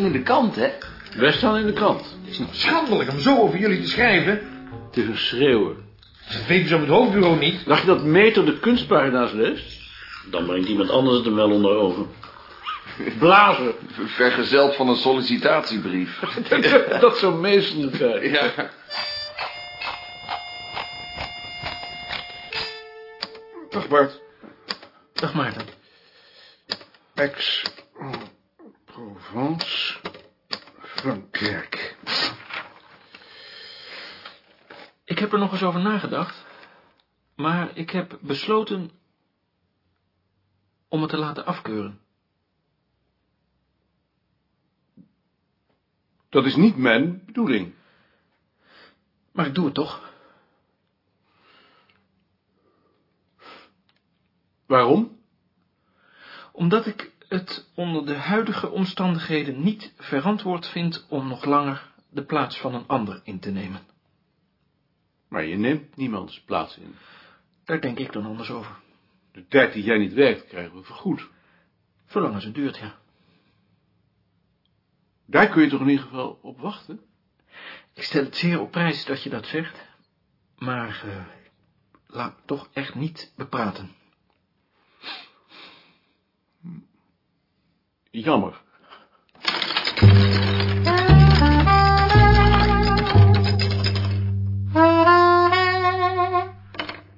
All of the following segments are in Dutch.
staan in de kant, hè? Wij staan in de krant. Het is nou schandelijk om zo over jullie te schrijven. Het is een schreeuwer. Dat weten ze op het hoofdbureau niet. Dacht je dat Meter de kunstpagina's leest? Dan brengt iemand anders het hem wel onder ogen. Blazen. Vergezeld van een sollicitatiebrief. dat zou meestal krijgen. ja. Dag Bart. Dag Maarten. Aix-Provence van Kerk. Ik heb er nog eens over nagedacht, maar ik heb besloten om het te laten afkeuren. Dat is niet mijn bedoeling. Maar ik doe het toch. Waarom? Omdat ik het onder de huidige omstandigheden niet verantwoord vind om nog langer de plaats van een ander in te nemen. Maar je neemt niemands plaats in. Daar denk ik dan anders over. De tijd die jij niet werkt, krijgen we vergoed. Zolang als het duurt, ja. Daar kun je toch in ieder geval op wachten? Ik stel het zeer op prijs dat je dat zegt, maar eh, laat toch echt niet bepraten. Jammer.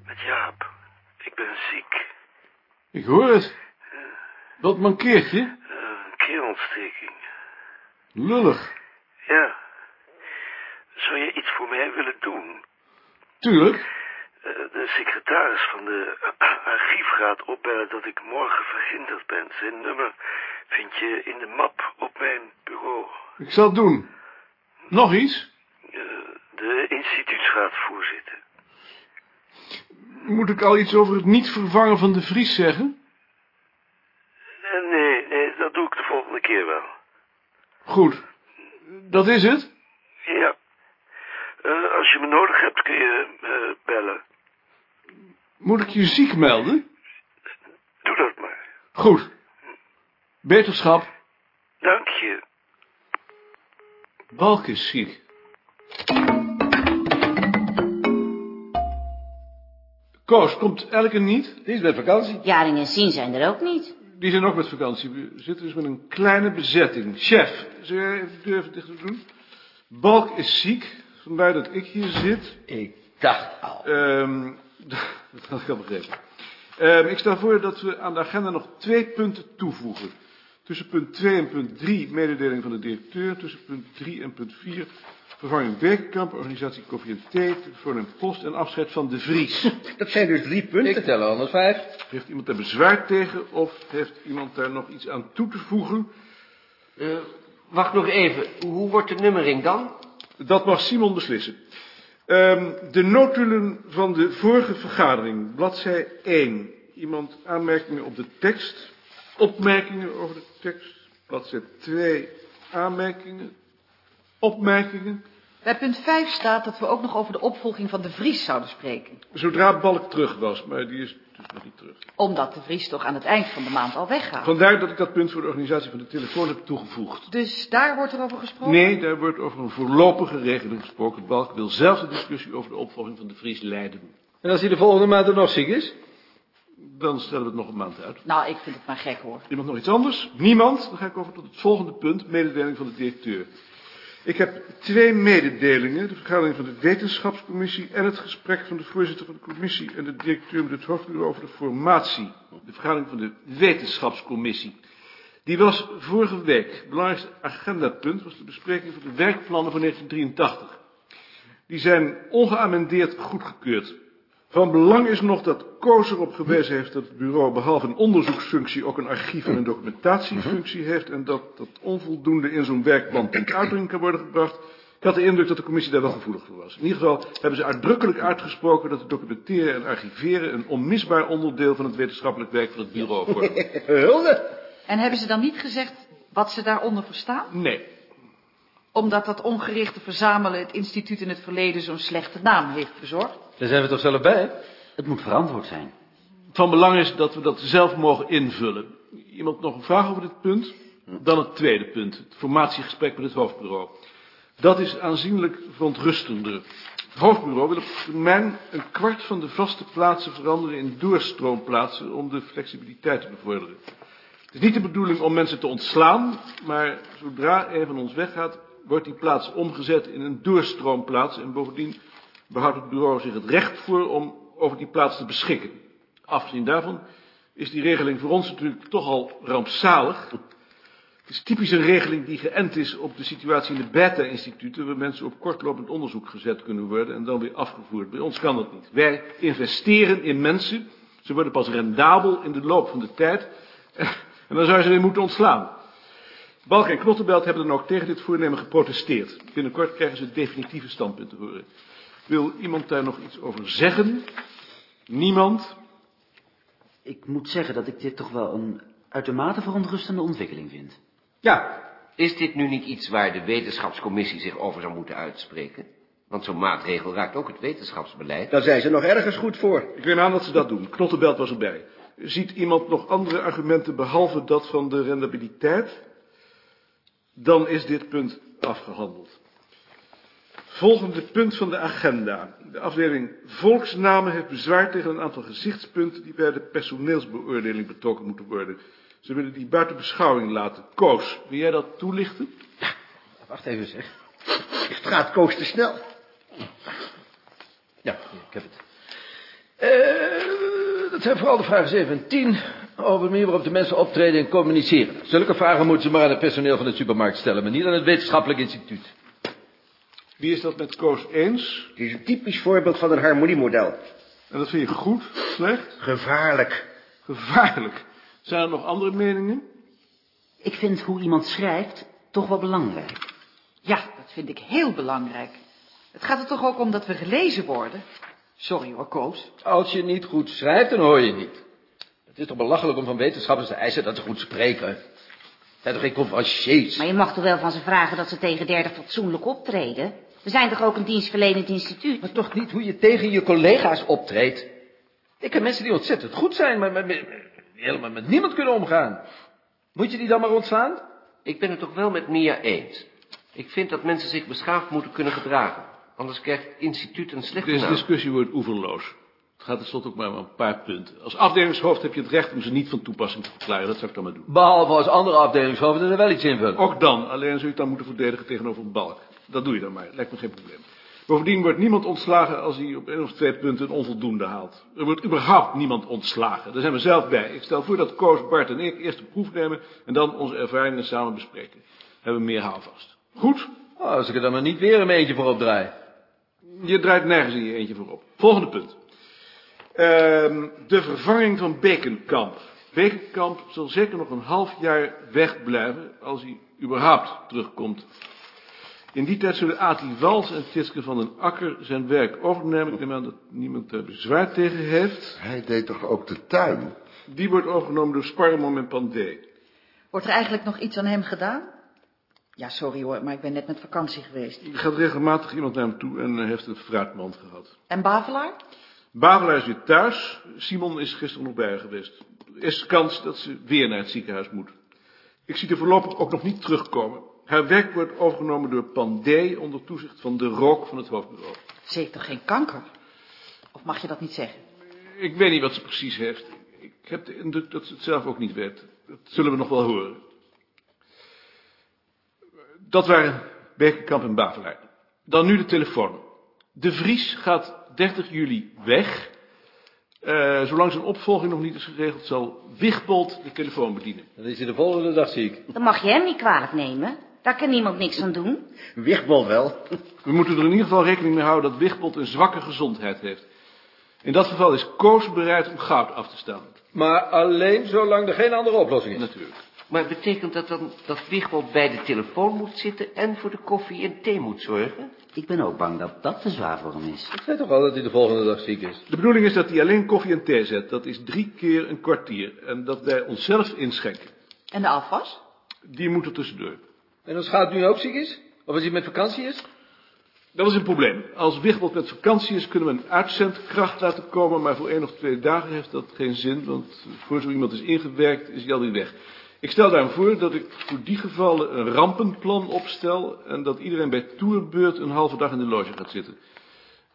Met Jaap. Ik ben ziek. Ik hoor het. Wat mankeert je? Een keelontsteking. Lullig. Ja. Zou je iets voor mij willen doen? Tuurlijk. Eh, De secretaris van de archief gaat opbellen dat ik morgen verhinderd ben. Zijn nummer vind je in de map op mijn bureau. Ik zal het doen. Nog iets? Eh, De instituutsraadvoorzitter. Moet ik al iets over het niet vervangen van de Vries zeggen? Eh, Nee, nee, dat doe ik de volgende keer wel. Goed. Dat is het? Ja. Eh, als je me nodig hebt kun je bellen. Moet ik je ziek melden? Doe dat maar. Goed. Beterschap. Dank je. Balk is ziek. Koos, komt Elke niet? Die is met vakantie. Jaring en Sien zijn er ook niet. Die zijn ook met vakantie. We zitten dus met een kleine bezetting. Chef, zou jij even de deur even dicht doen? Balk is ziek, vandaar dat ik hier zit. Ik dacht al. Ehm, dat had ik al begrepen. Ehm, ik stel voor dat we aan de agenda nog twee punten toevoegen. Tussen punt 2 en punt 3 mededeling van de directeur. Tussen punt 3 en punt 4 vervanging Bekenkamp, organisatie Koffie en Thee, telefoon en post en afscheid van de Vries. Dat zijn dus drie punten. Ik tel er anders vijf. Heeft iemand daar bezwaar tegen of heeft iemand daar nog iets aan toe te voegen? Eh, wacht nog even. Hoe wordt de nummering dan? Dat mag Simon beslissen. Ehm, de notulen van de vorige vergadering, bladzij 1. Iemand aanmerkingen op de tekst, opmerkingen over de tekst, bladzij 2, aanmerkingen, opmerkingen. Bij punt 5 staat dat we ook nog over de opvolging van de Vries zouden spreken. Zodra Balk terug was, maar die is dus nog niet terug. Omdat de Vries toch aan het eind van de maand al weggaat. Vandaar dat ik dat punt voor de organisatie van de telefoon heb toegevoegd. Dus daar wordt er over gesproken? Nee, daar wordt over een voorlopige regeling gesproken. Balk wil zelf de discussie over de opvolging van de Vries leiden. En als hij de volgende maand er nog ziek is? Dan stellen we het nog een maand uit. Nou, ik vind het maar gek hoor. Iemand nog iets anders? Niemand? Dan ga ik over tot het volgende punt, mededeling van de directeur. Ik heb twee mededelingen, de vergadering van de wetenschapscommissie en het gesprek van de voorzitter van de commissie en de directeur met het hoofdbureau over de formatie. De vergadering van de wetenschapscommissie. Die was vorige week. Het belangrijkste agendapunt was de bespreking van de werkplannen van 1983. Die zijn ongeamendeerd goedgekeurd. Van belang is nog dat Koos erop gewezen heeft dat het bureau behalve een onderzoeksfunctie ook een archief en een documentatiefunctie heeft en dat dat onvoldoende in zo'n werkplan tot uitdrukking kan worden gebracht. Ik had de indruk dat de commissie daar wel gevoelig voor was. In ieder geval hebben ze uitdrukkelijk uitgesproken dat het documenteren en archiveren een onmisbaar onderdeel van het wetenschappelijk werk van het bureau vormt. Hulde. En hebben ze dan niet gezegd wat ze daaronder verstaan? Nee, Omdat dat ongerichte verzamelen het instituut in het verleden zo'n slechte naam heeft bezorgd? Daar zijn we toch zelf bij? Het moet verantwoord zijn. van belang is dat we dat zelf mogen invullen. Iemand nog een vraag over dit punt? Dan het tweede punt, het formatiegesprek met het hoofdbureau. Dat is aanzienlijk verontrustender. Het hoofdbureau wil op termijn een kwart van de vaste plaatsen veranderen in doorstroomplaatsen om de flexibiliteit te bevorderen. Het is niet de bedoeling om mensen te ontslaan, maar zodra een van ons weggaat, wordt die plaats omgezet in een doorstroomplaats en bovendien behoudt het bureau zich het recht voor om over die plaats te beschikken. Afgezien daarvan is die regeling voor ons natuurlijk toch al rampzalig. Het is typisch een regeling die geënt is op de situatie in de beta-instituten, waar mensen op kortlopend onderzoek gezet kunnen worden en dan weer afgevoerd. Bij ons kan dat niet. Wij investeren in mensen, ze worden pas rendabel in de loop van de tijd en dan zou je ze weer moeten ontslaan. Balk en Knottenbelt hebben dan ook tegen dit voornemen geprotesteerd. Binnenkort krijgen ze het definitieve standpunt te horen. Wil iemand daar nog iets over zeggen? Niemand? Ik moet zeggen dat ik dit toch wel een uitermate verontrustende ontwikkeling vind. Ja, is dit nu niet iets waar de wetenschapscommissie zich over zou moeten uitspreken? Want zo'n maatregel raakt ook het wetenschapsbeleid. Daar zijn ze nog ergens goed voor. Ik neem aan dat ze dat doen. Knottenbelt was erbij. Ziet iemand nog andere argumenten behalve dat van de rendabiliteit? Dan is dit punt afgehandeld. Volgende punt van de agenda. De afdeling Volksnamen heeft bezwaar tegen een aantal gezichtspunten die bij de personeelsbeoordeling betrokken moeten worden. Ze willen die buiten beschouwing laten. Koos, wil jij dat toelichten? Wacht even zeg. Het gaat Koos te snel. Ja, ik heb het. Eh, dat zijn vooral de vragen 7 en 10 over de manier waarop de mensen optreden en communiceren. Zulke vragen moeten ze maar aan het personeel van de supermarkt stellen, maar niet aan het wetenschappelijk instituut. Wie is dat met Koos eens? Het is een typisch voorbeeld van een harmoniemodel. En dat vind je goed, slecht? Gevaarlijk. Gevaarlijk. Zijn er nog andere meningen? Ik vind hoe iemand schrijft toch wel belangrijk. Ja, dat vind ik heel belangrijk. Het gaat er toch ook om dat we gelezen worden? Sorry hoor, Koos. Als je niet goed schrijft, dan hoor je niet. Het is toch belachelijk om van wetenschappers te eisen dat ze goed spreken. Zijn toch geen conferenciers? Maar je mag toch wel van ze vragen dat ze tegen derde fatsoenlijk optreden? We zijn toch ook een dienstverlenend instituut? Maar toch niet hoe je tegen je collega's optreedt. Ik ken mensen die ontzettend goed zijn, maar, maar, maar die helemaal met niemand kunnen omgaan. Moet je die dan maar ontslaan? Ik ben het toch wel met Mia eens. Ik vind dat mensen zich beschaafd moeten kunnen gedragen. Anders krijgt het instituut een slechte Deze naam. discussie wordt oeverloos. Het gaat tenslotte ook maar om een paar punten. Als afdelingshoofd heb je het recht om ze niet van toepassing te verklaren. Dat zou ik dan maar doen. Behalve als andere afdelingshoofden er wel iets invullen. Ook dan. Alleen zul je het dan moeten verdedigen tegenover een balk. Dat doe je dan maar. Lijkt me geen probleem. Bovendien wordt niemand ontslagen als hij op één of twee punten een onvoldoende haalt. Er wordt überhaupt niemand ontslagen. Daar zijn we zelf bij. Ik stel voor dat Koos, Bart en ik eerst de proef nemen en dan onze ervaringen samen bespreken. Hebben we meer houvast. Goed? Oh, als ik er dan maar niet weer een eentje voor opdraai. Je draait nergens in je eentje voorop. Volgende punt. Ehm, de vervanging van Bekenkamp. Bekenkamp zal zeker nog een half jaar wegblijven, als hij überhaupt terugkomt. In die tijd zullen Ati Wals en Tjitske van den Akker zijn werk overnemen. Ik neem aan dat niemand daar bezwaar tegen heeft. Hij deed toch ook de tuin? Die wordt overgenomen door Sparremon en Pandé. Wordt er eigenlijk nog iets aan hem gedaan? Ja, sorry hoor, maar ik ben net met vakantie geweest. Er gaat regelmatig iemand naar hem toe en eh, heeft een fruitmand gehad. En Bavelaar? Bavelaar is weer thuis. Simon is gisteren nog bij haar geweest. Er is kans dat ze weer naar het ziekenhuis moet. Ik zie er voorlopig ook nog niet terugkomen. Haar werk wordt overgenomen door Pandé onder toezicht van de rook van het hoofdbureau. Ze heeft toch geen kanker? Of mag je dat niet zeggen? Ik weet niet wat ze precies heeft. Ik heb de indruk dat ze het zelf ook niet weet. Dat zullen we nog wel horen. Dat waren Bekenkamp en Bavelaar. Dan nu de telefoon. De Vries gaat 30 juli weg. Eh, zolang zijn opvolging nog niet is geregeld, zal Wigbold de telefoon bedienen. Dan is hij de volgende dag ziek. Dan mag je hem niet kwalijk nemen. Daar kan niemand niks aan doen. Wichtbol wel. We moeten er in ieder geval rekening mee houden dat Wigbold een zwakke gezondheid heeft. In dat geval is Koos bereid om goud af te staan. Maar alleen zolang er geen andere oplossing is. Natuurlijk. Maar betekent dat dan dat Wigbold bij de telefoon moet zitten en voor de koffie en thee moet zorgen? Ik ben ook bang dat dat te zwaar voor hem is. Ik zei toch al dat hij de volgende dag ziek is. De bedoeling is dat hij alleen koffie en thee zet. Dat is drie keer een kwartier. En dat wij onszelf inschenken. En de afwas? Die moet er tussendoor. En als Schaap nu ook ziek is? Of als hij met vakantie is? Dat is een probleem. Als Wigbold met vakantie is, kunnen we een uitzendkracht laten komen. Maar voor één of twee dagen heeft dat geen zin. Want voor zo iemand is ingewerkt, is hij alweer weg. Ik stel daarom voor dat ik voor die gevallen een rampenplan opstel... en dat iedereen bij toerbeurt een halve dag in de loge gaat zitten.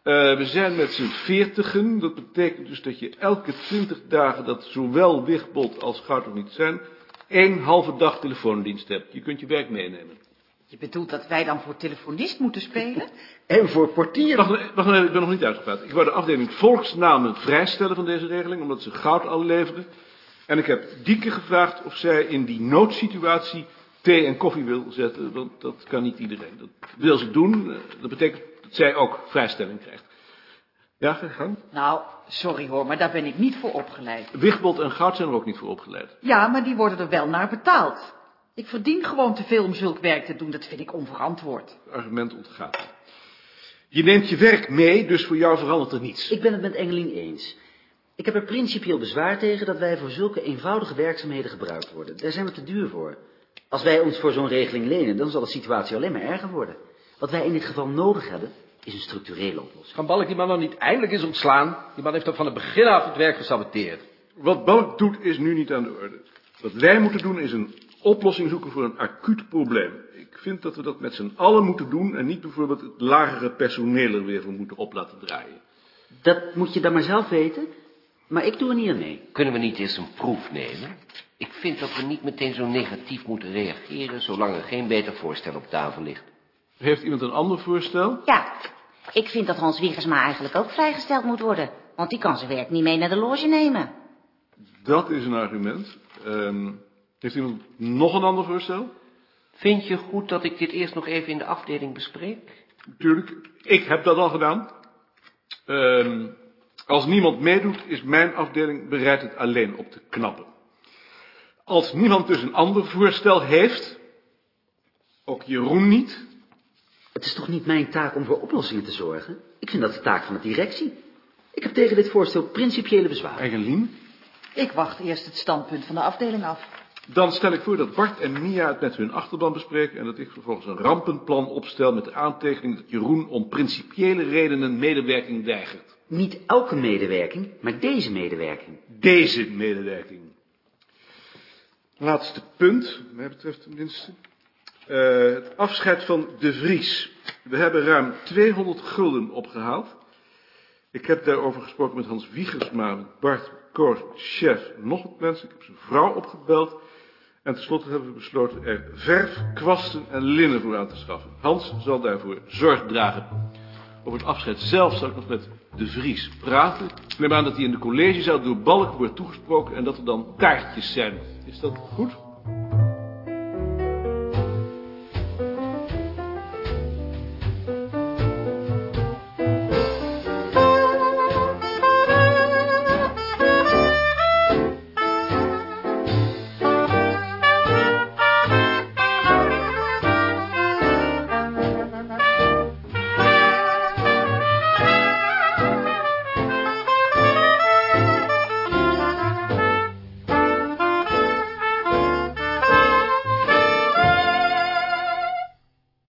Eh, we zijn met z'n veertigen. Dat betekent dus dat je elke twintig dagen dat zowel Wigbold als Goud nog niet zijn... één halve dag telefoondienst hebt. Je kunt je werk meenemen. Je bedoelt dat wij dan voor telefonist moeten spelen? En voor portier. Wacht, wacht, ik ben nog niet uitgepraat. Ik wou de afdeling volksnamen vrijstellen van deze regeling... omdat ze goud al leverden. En ik heb Dieke gevraagd of zij in die noodsituatie thee en koffie wil zetten, want dat kan niet iedereen. Dat wil ze doen, dat betekent dat zij ook vrijstelling krijgt. Ja, ga je gang. Nou, sorry hoor, maar daar ben ik niet voor opgeleid. Wigbold en Goud zijn er ook niet voor opgeleid. Ja, maar die worden er wel naar betaald. Ik verdien gewoon te veel om zulk werk te doen, dat vind ik onverantwoord. Het argument ontgaat. Je neemt je werk mee, dus voor jou verandert er niets. Ik ben het met Engelien eens. Ik heb er principieel bezwaar tegen dat wij voor zulke eenvoudige werkzaamheden gebruikt worden. Daar zijn we te duur voor. Als wij ons voor zo'n regeling lenen, dan zal de situatie alleen maar erger worden. Wat wij in dit geval nodig hebben, is een structurele oplossing. Kan Balk die man dan niet eindelijk eens ontslaan? Die man heeft toch van het begin af het werk gesaboteerd. Wat Balk doet is nu niet aan de orde. Wat wij moeten doen is een oplossing zoeken voor een acuut probleem. Ik vind dat we dat met z'n allen moeten doen en niet bijvoorbeeld het lagere personeel er weer voor moeten op laten draaien. Dat moet je dan maar zelf weten, maar ik doe er niet aan mee. Kunnen we niet eens een proef nemen? Ik vind dat we niet meteen zo negatief moeten reageren... zolang er geen beter voorstel op tafel ligt. Heeft iemand een ander voorstel? Ja, ik vind dat Hans Wiegersma eigenlijk ook vrijgesteld moet worden. Want die kan zijn werk niet mee naar de loge nemen. Dat is een argument. Ehm, heeft iemand nog een ander voorstel? Vind je goed dat ik dit eerst nog even in de afdeling bespreek? Natuurlijk, ik heb dat al gedaan. Ehm, als niemand meedoet, is mijn afdeling bereid het alleen op te knappen. Als niemand dus een ander voorstel heeft, ook Jeroen niet, Het is toch niet mijn taak om voor oplossingen te zorgen? Ik vind dat de taak van de directie. Ik heb tegen dit voorstel principiële bezwaren. Eigen Ik wacht eerst het standpunt van de afdeling af. Dan stel ik voor dat Bart en Mia het met hun achterban bespreken... en dat ik vervolgens een rampenplan opstel met de aantekening... dat Jeroen om principiële redenen medewerking weigert. Niet elke medewerking, maar deze medewerking. Deze medewerking. Laatste punt, wat mij betreft tenminste. Eh, het afscheid van De Vries. We hebben ruim 200 gulden opgehaald. Ik heb daarover gesproken met Hans Wiegersma, Bart, Koos, chef, nog wat mensen. Ik heb zijn vrouw opgebeld. En tenslotte hebben we besloten er verf, kwasten en linnen voor aan te schaffen. Hans zal daarvoor zorg dragen. Over het afscheid zelf zal ik nog met De Vries praten. Ik neem aan dat hij in de collegezaal door Balk wordt toegesproken en dat er dan taartjes zijn. Is dat goed?